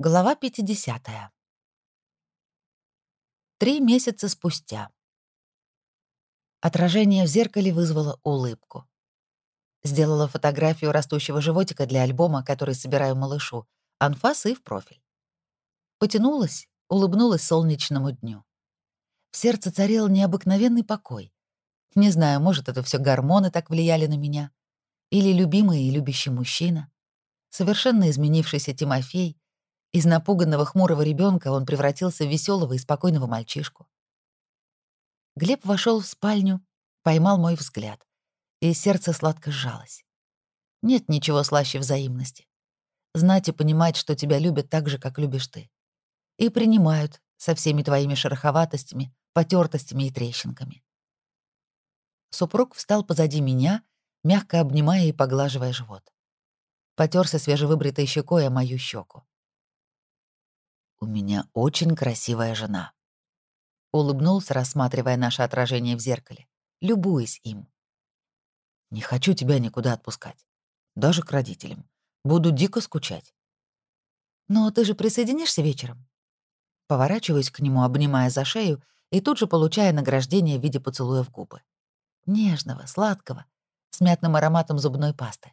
Глава 50. Три месяца спустя. Отражение в зеркале вызвало улыбку. Сделала фотографию растущего животика для альбома, который собираю малышу, анфас и в профиль. Потянулась, улыбнулась солнечному дню. В сердце царил необыкновенный покой. Не знаю, может, это все гормоны так влияли на меня, или любимый и любящий мужчина, совершенно изменившийся Тимофей — из напуганного хмурого ребенка он превратился в веселого и спокойного мальчишку. Глеб вошел в спальню, поймал мой взгляд, и сердце сладко сжалось. Нет ничего слаще взаимности. Знать и понимать, что тебя любят так же, как любишь ты. И принимают со всеми твоими шероховатостями, потертостями и трещинками. Супруг встал позади меня, мягко обнимая и поглаживая живот. Потерся свежевыбритой щекой о мою щеку. «У меня очень красивая жена». Улыбнулся, рассматривая наше отражение в зеркале, любуясь им. «Не хочу тебя никуда отпускать. Даже к родителям. Буду дико скучать». «Но ты же присоединишься вечером?» Поворачиваюсь к нему, обнимая за шею, и тут же получая награждение в виде поцелуя в губы. Нежного, сладкого, с мятным ароматом зубной пасты.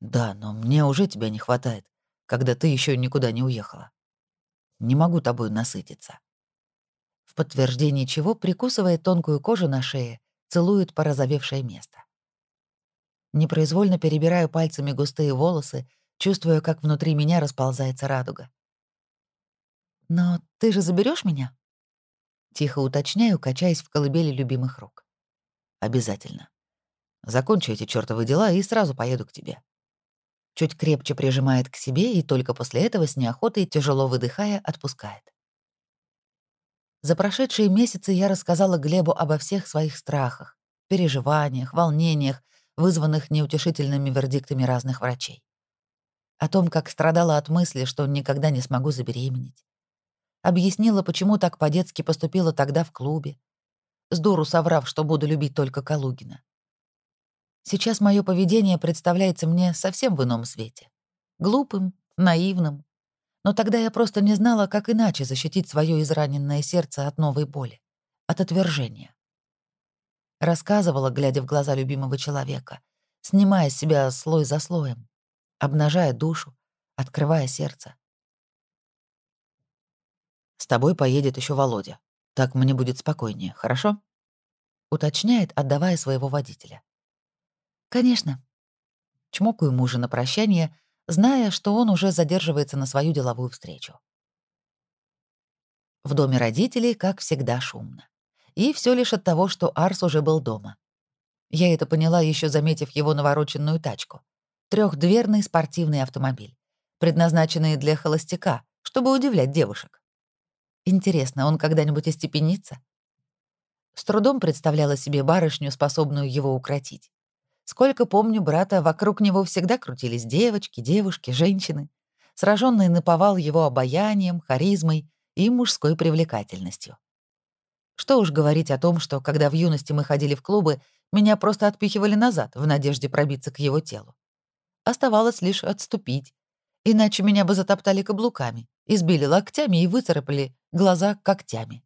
«Да, но мне уже тебя не хватает, когда ты еще никуда не уехала». Не могу тобой насытиться». В подтверждение чего прикусывает тонкую кожу на шее, целует порозовевшее место. Непроизвольно перебираю пальцами густые волосы, чувствуя, как внутри меня расползается радуга. «Но ты же заберешь меня?» Тихо уточняю, качаясь в колыбели любимых рук. «Обязательно. Закончу эти чёртовы дела и сразу поеду к тебе чуть крепче прижимает к себе и только после этого с неохотой, тяжело выдыхая, отпускает. За прошедшие месяцы я рассказала Глебу обо всех своих страхах, переживаниях, волнениях, вызванных неутешительными вердиктами разных врачей. О том, как страдала от мысли, что никогда не смогу забеременеть. Объяснила, почему так по-детски поступила тогда в клубе, с дуру соврав, что буду любить только Калугина. Сейчас мое поведение представляется мне совсем в ином свете. Глупым, наивным. Но тогда я просто не знала, как иначе защитить свое израненное сердце от новой боли, от отвержения. Рассказывала, глядя в глаза любимого человека, снимая с себя слой за слоем, обнажая душу, открывая сердце. «С тобой поедет еще Володя. Так мне будет спокойнее, хорошо?» Уточняет, отдавая своего водителя. «Конечно». Чмокаю мужа на прощание, зная, что он уже задерживается на свою деловую встречу. В доме родителей, как всегда, шумно. И все лишь от того, что Арс уже был дома. Я это поняла, еще заметив его навороченную тачку. Трехдверный спортивный автомобиль, предназначенный для холостяка, чтобы удивлять девушек. Интересно, он когда-нибудь остепенится? С трудом представляла себе барышню, способную его укротить. Сколько помню брата, вокруг него всегда крутились девочки, девушки, женщины, сраженные наповал его обаянием, харизмой и мужской привлекательностью. Что уж говорить о том, что, когда в юности мы ходили в клубы, меня просто отпихивали назад в надежде пробиться к его телу. Оставалось лишь отступить, иначе меня бы затоптали каблуками, избили локтями и выцарапали глаза когтями.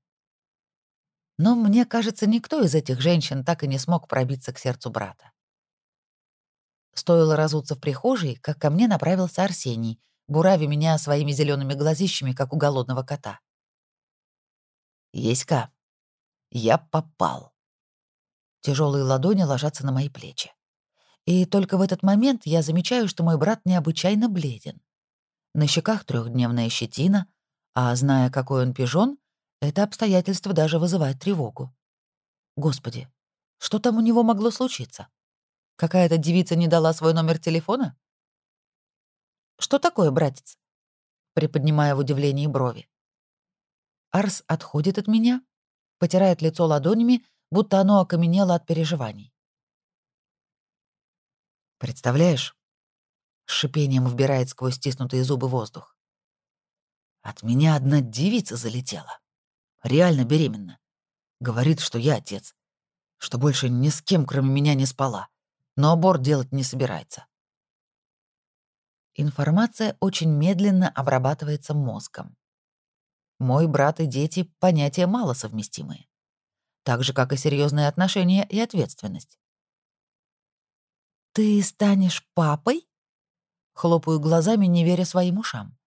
Но мне кажется, никто из этих женщин так и не смог пробиться к сердцу брата. Стоило разуться в прихожей, как ко мне направился Арсений, бурави меня своими зелеными глазищами, как у голодного кота. «Еська, я попал». Тяжелые ладони ложатся на мои плечи. И только в этот момент я замечаю, что мой брат необычайно бледен. На щеках трехдневная щетина, а зная, какой он пижон, это обстоятельство даже вызывает тревогу. Господи, что там у него могло случиться? Какая-то девица не дала свой номер телефона? Что такое, братец? Приподнимая в удивлении брови. Арс отходит от меня, потирает лицо ладонями, будто оно окаменело от переживаний. Представляешь? Шипением вбирает сквозь стиснутые зубы воздух. От меня одна девица залетела. Реально беременна. Говорит, что я отец. Что больше ни с кем, кроме меня, не спала но аборт делать не собирается. Информация очень медленно обрабатывается мозгом. Мой брат и дети — понятия малосовместимые. Так же, как и серьезные отношения и ответственность. «Ты станешь папой?» Хлопаю глазами, не веря своим ушам.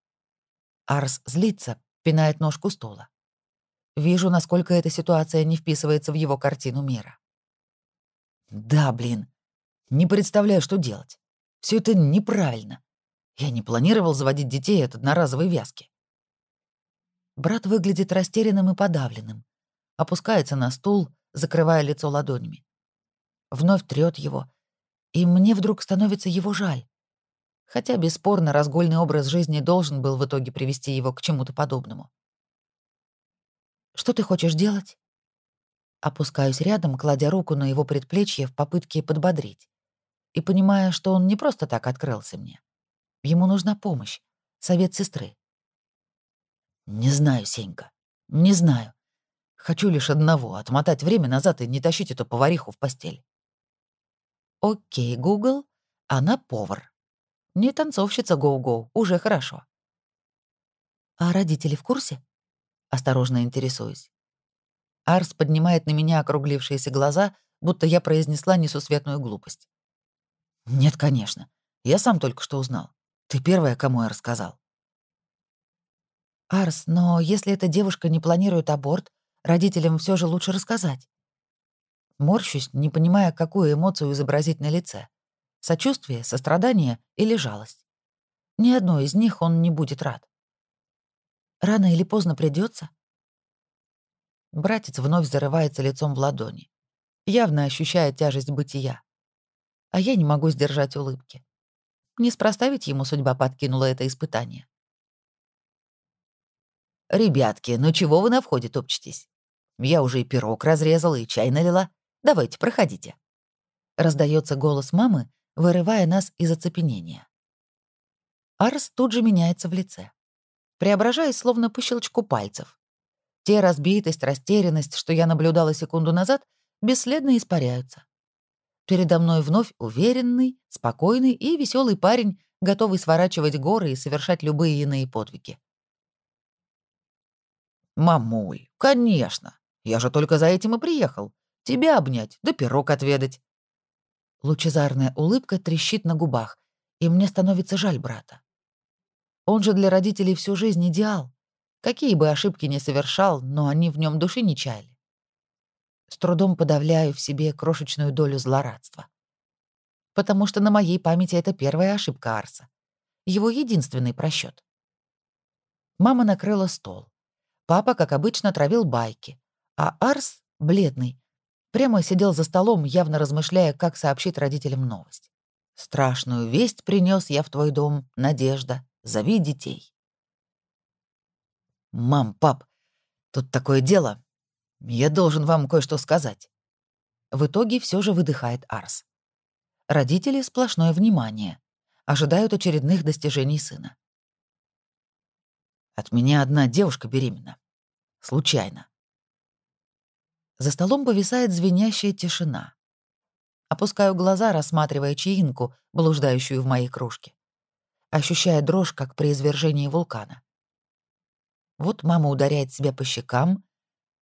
Арс злится, пинает ножку стула. Вижу, насколько эта ситуация не вписывается в его картину мира. Да, блин. Не представляю, что делать. Все это неправильно. Я не планировал заводить детей от одноразовой вязки. Брат выглядит растерянным и подавленным. Опускается на стул, закрывая лицо ладонями. Вновь трёт его. И мне вдруг становится его жаль. Хотя, бесспорно, разгульный образ жизни должен был в итоге привести его к чему-то подобному. «Что ты хочешь делать?» Опускаюсь рядом, кладя руку на его предплечье в попытке подбодрить. И понимая, что он не просто так открылся мне. Ему нужна помощь, совет сестры. «Не знаю, Сенька, не знаю. Хочу лишь одного — отмотать время назад и не тащить эту повариху в постель». «Окей, Гугл, она повар. Не танцовщица гоу-гоу, уже хорошо». «А родители в курсе?» Осторожно интересуюсь. Арс поднимает на меня округлившиеся глаза, будто я произнесла несусветную глупость. «Нет, конечно. Я сам только что узнал. Ты первая, кому я рассказал». «Арс, но если эта девушка не планирует аборт, родителям все же лучше рассказать». Морщусь, не понимая, какую эмоцию изобразить на лице. Сочувствие, сострадание или жалость. Ни одной из них он не будет рад. Рано или поздно придется. Братец вновь зарывается лицом в ладони, явно ощущая тяжесть бытия. А я не могу сдержать улыбки. Не спроставить ему судьба подкинула это испытание. «Ребятки, ну чего вы на входе топчетесь? Я уже и пирог разрезала, и чай налила. Давайте, проходите». Раздается голос мамы, вырывая нас из оцепенения. Арс тут же меняется в лице преображаясь словно по щелчку пальцев. Те разбитость, растерянность, что я наблюдала секунду назад, бесследно испаряются. Передо мной вновь уверенный, спокойный и веселый парень, готовый сворачивать горы и совершать любые иные подвиги. «Мамуль, конечно. Я же только за этим и приехал. Тебя обнять, да пирог отведать». Лучезарная улыбка трещит на губах, и мне становится жаль брата. Он же для родителей всю жизнь идеал. Какие бы ошибки ни совершал, но они в нем души не чаяли. С трудом подавляю в себе крошечную долю злорадства. Потому что на моей памяти это первая ошибка Арса. Его единственный просчет. Мама накрыла стол. Папа, как обычно, травил байки. А Арс, бледный, прямо сидел за столом, явно размышляя, как сообщить родителям новость. «Страшную весть принес я в твой дом, Надежда», Зови детей. «Мам, пап, тут такое дело. Я должен вам кое-что сказать». В итоге все же выдыхает Арс. Родители сплошное внимание. Ожидают очередных достижений сына. От меня одна девушка беременна. Случайно. За столом повисает звенящая тишина. Опускаю глаза, рассматривая чаинку, блуждающую в моей кружке ощущая дрожь, как при извержении вулкана. Вот мама ударяет себя по щекам,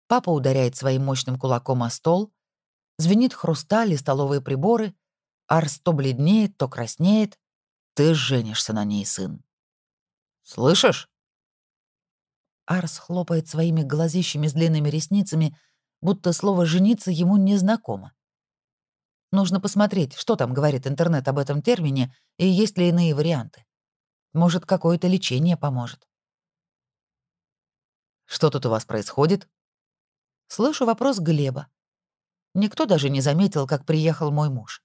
папа ударяет своим мощным кулаком о стол, звенит хрусталь и столовые приборы, Арс то бледнеет, то краснеет. Ты женишься на ней, сын. Слышишь? Арс хлопает своими глазищами с длинными ресницами, будто слово «жениться» ему незнакомо. Нужно посмотреть, что там говорит интернет об этом термине и есть ли иные варианты. Может, какое-то лечение поможет. «Что тут у вас происходит?» Слышу вопрос Глеба. Никто даже не заметил, как приехал мой муж.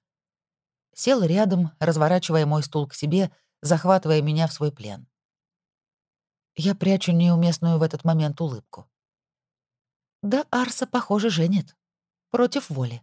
Сел рядом, разворачивая мой стул к себе, захватывая меня в свой плен. Я прячу неуместную в этот момент улыбку. Да, Арса, похоже, женит. Против воли.